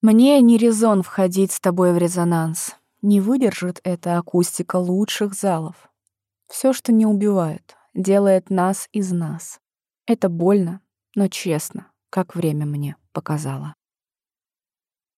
Мне не резон входить с тобой в резонанс. Не выдержит эта акустика лучших залов. Все, что не убивает, делает нас из нас. Это больно, но честно, как время мне показало.